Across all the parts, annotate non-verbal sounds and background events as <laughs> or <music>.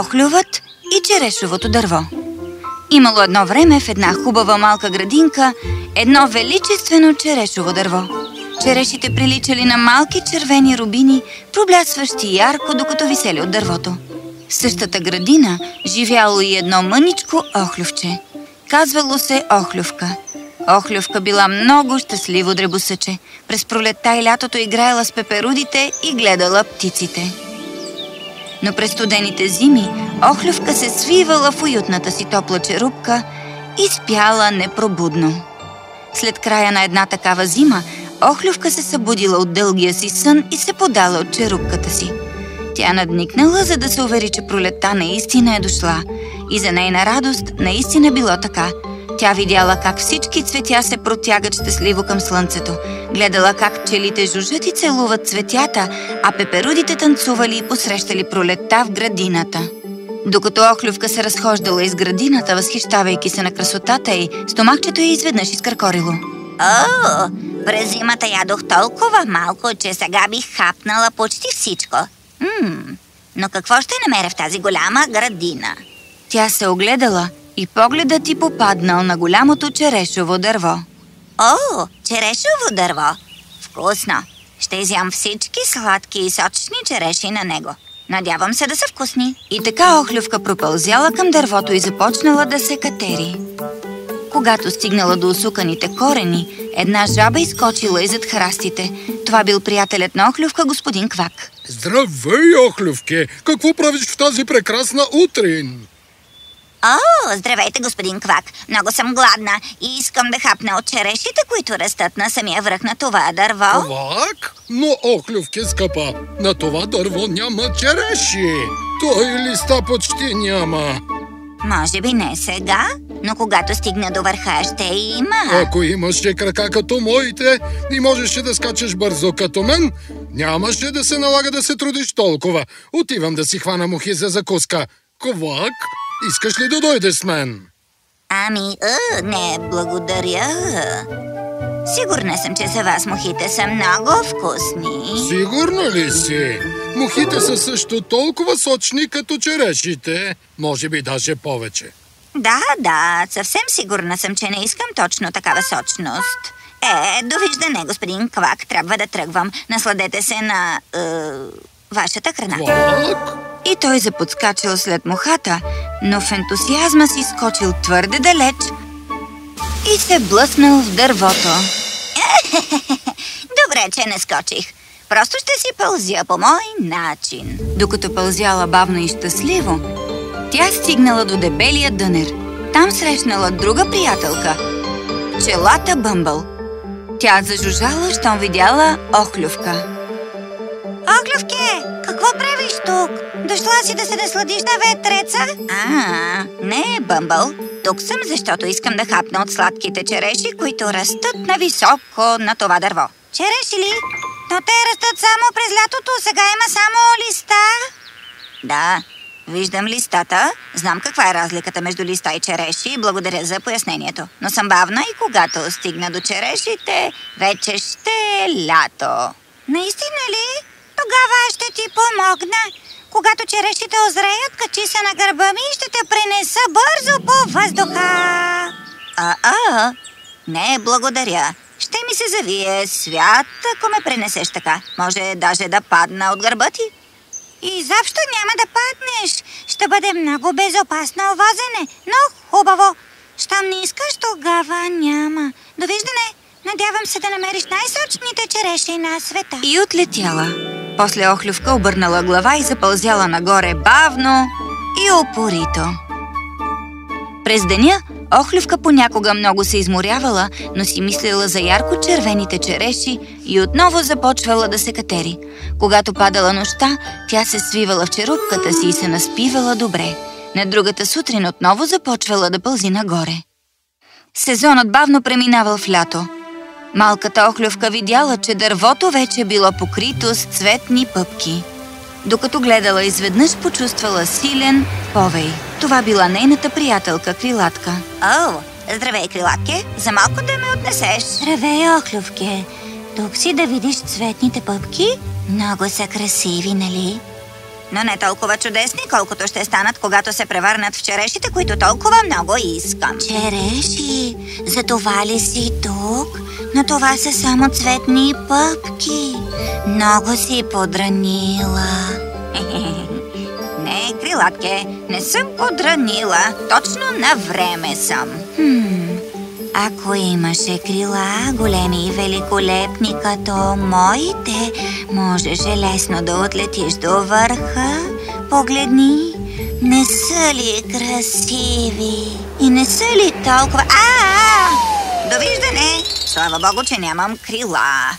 Охлювът и черешовото дърво Имало едно време в една хубава малка градинка едно величествено черешово дърво. Черешите приличали на малки червени рубини, проблясващи ярко, докато висели от дървото. В същата градина живяло и едно мъничко охлювче. Казвало се Охлювка. Охлювка била много щастливо дребосъче. През пролетта и лятото играела с пеперудите и гледала птиците. Но през студените зими Охлювка се свивала в уютната си топла черупка и спяла непробудно. След края на една такава зима, Охлювка се събудила от дългия си сън и се подала от черупката си. Тя надникнала, за да се увери, че пролетта наистина е дошла. И за нейна радост наистина било така. Тя видяла как всички цветя се протягат щастливо към слънцето. Гледала как пчелите жужжат и целуват цветята, а пеперудите танцували и посрещали пролетта в градината. Докато Охлювка се разхождала из градината, възхищавайки се на красотата й, стомахчето й изведнъж изкъркорило. О, през зимата ядох толкова малко, че сега бих хапнала почти всичко. Ммм, но какво ще намеря в тази голяма градина? Тя се огледала и погледът ти попаднал на голямото черешово дърво. О, черешово дърво! Вкусно! Ще изям всички сладки и сочни череши на него. Надявам се да са вкусни. И така Охлювка пропълзяла към дървото и започнала да се катери. Когато стигнала до усуканите корени, една жаба изкочила иззад храстите. Това бил приятелят на Охлювка, господин Квак. Здравей, Охлювке! Какво правиш в тази прекрасна утрин? О, здравейте, господин Квак. Много съм гладна и искам да хапна от черешите, които растат на самия връх на това дърво. Квак? Но, Охлювке, скъпа, на това дърво няма череши. Той листа почти няма. Може би не сега, но когато стигна до върха ще има. Ако имаше крака като моите и можеше да скачаш бързо като мен, нямаше да се налага да се трудиш толкова. Отивам да си хвана мухи за закуска. Ковак, искаш ли да дойдеш с мен? Ами, а, не, благодаря. Сигурна съм, че за вас мухите са много вкусни. Сигурна ли си? Мухите са също толкова сочни като черешите. Може би даже повече. Да, да, съвсем сигурна съм, че не искам точно такава сочност. Е, довиждане, господин Квак. Трябва да тръгвам. Насладете се на... Е, вашата храна. Квак? И той заподскачал след мухата, но в ентусиазма си скочил твърде далеч и се блъснал в дървото. <laughs> Добре, че не скочих. Просто ще си пълзя по мой начин. Докато пълзяла бавно и щастливо, тя стигнала до дебелия дънер. Там срещнала друга приятелка – пчелата Бъмбъл. Тя зажужала, щом видяла Охлювка. Оглювке, какво правиш тук? Дошла си да се насладиш на ветреца? А, не, Бъмбъл. Тук съм, защото искам да хапна от сладките череши, които растат на високо на това дърво. Череши ли? Но те растат само през лятото, сега има само листа. Да, виждам листата. Знам каква е разликата между листа и череши. Благодаря за пояснението. Но съм бавна и когато стигна до черешите, вече ще е лято. Наистина ли? Тогава ще ти помогна. Когато черешите озреят, качи се на гърба ми и ще те пренеса бързо по въздуха. А-а, не, благодаря. Ще ми се завие свят, ако ме пренесеш така. Може даже да падна от гърба ти. И защо няма да паднеш. Ще бъде много безопасно возене, но хубаво. Щом не искаш, тогава няма. Довиждане! Надявам се да намериш най-сочните череши на света. И отлетяла. После Охлювка обърнала глава и запълзяла нагоре бавно и опорито. През деня Охлювка понякога много се изморявала, но си мислила за ярко червените череши и отново започвала да се катери. Когато падала нощта, тя се свивала в черупката си и се наспивала добре. На другата сутрин отново започвала да пълзи нагоре. Сезонът бавно преминавал в лято. Малката Охлювка видяла, че дървото вече било покрито с цветни пъпки. Докато гледала, изведнъж почувствала силен повей. Това била нейната приятелка Крилатка. О, здравей, крилатке. За малко да ме отнесеш. Здравей, Охлювке. Тук си да видиш цветните пъпки? Много са красиви, нали? но не толкова чудесни, колкото ще станат, когато се превърнат в черешите, които толкова много искам. Череши, за това ли си тук? Но това са само цветни пъпки. Много си подранила. <laughs> Не, крилатке, не съм подранила. Точно на време съм. Хм, ако имаше крила, големи и великолепни като моите, можеше лесно да отлетиш до върха. Погледни, не са ли красиви? И не са ли толкова... А, Довиждане! Слава богу, че нямам крила.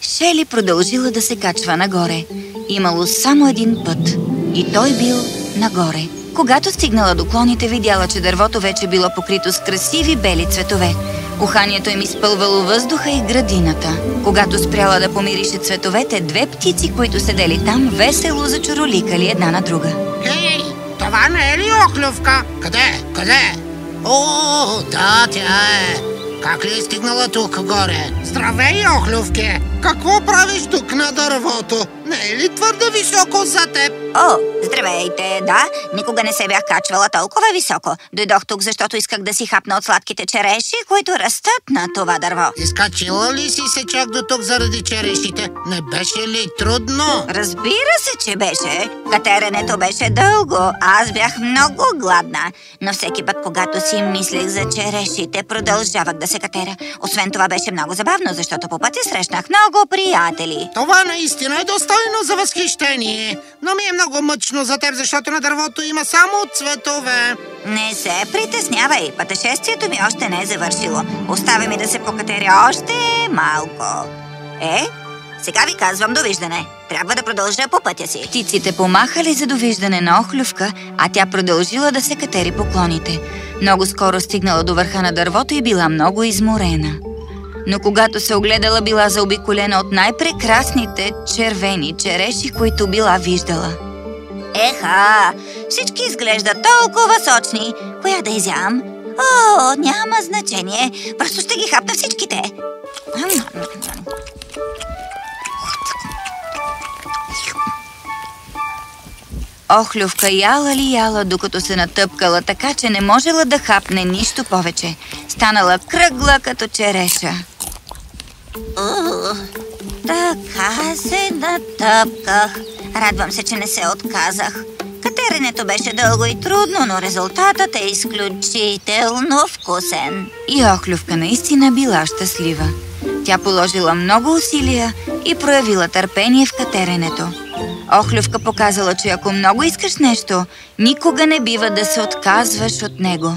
Шели продължила да се качва нагоре. Имало само един път. И той бил нагоре. Когато стигнала до клоните, видяла, че дървото вече било покрито с красиви бели цветове. Уханието им изпълвало въздуха и градината. Когато спряла да помирише цветовете, две птици, които седели там, весело зачуроликали една на друга. Хей, това не е ли Охлювка? Къде? Къде? О, да, тя е. Как ли е стигнала тук горе? Здравей, Охлювке! Какво правиш тук на дървото? Не е ли твърде високо за теб? О, здравейте, да, никога не се бях качвала толкова високо. Дойдох тук, защото исках да си хапна от сладките череши, които растат на това дърво. Изкачила ли си се чак до тук заради черешите? Не беше ли трудно? Разбира се, че беше. Катеренето беше дълго, аз бях много гладна. Но всеки път, когато си мислех за черешите, продължавах да се катеря. Освен това беше много забавно, защото по пътя срещнах много приятели. Това наистина е достойно за възхищение. Но ми е много мъчно за теб, защото на дървото има само цветове. Не се притеснявай, пътешествието ми още не е завършило. Оставя ми да се покатеря още малко. Е, сега ви казвам довиждане. Трябва да продължа по пътя си. Птиците помахали за довиждане на Охлювка, а тя продължила да се катери поклоните. Много скоро стигнала до върха на дървото и била много изморена. Но когато се огледала, била заобиколена от най-прекрасните червени череши, които била виждала. Еха, всички изглеждат толкова сочни. Коя да изям? О, няма значение. Просто ще ги хапна всичките. Охлювка яла ли яла, докато се натъпкала, така че не можела да хапне нищо повече. Станала кръгла като череша. Ух, така се натъпках. Радвам се, че не се отказах. Катеренето беше дълго и трудно, но резултатът е изключително вкусен. И Охлювка наистина била щастлива. Тя положила много усилия и проявила търпение в катеренето. Охлювка показала, че ако много искаш нещо, никога не бива да се отказваш от него.